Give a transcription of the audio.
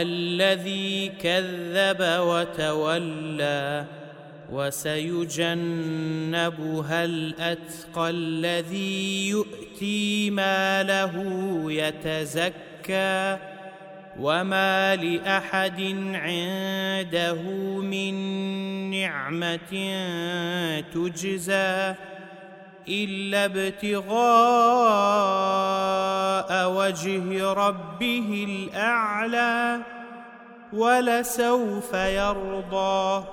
الذي كذب وتولى وسيجنبها الأتقى الذي يؤتي ماله يتزكى وما لأحد عنده من نعمة تجزى إلا ابتغاء وجه ربه الأعلى ولسوف يرضى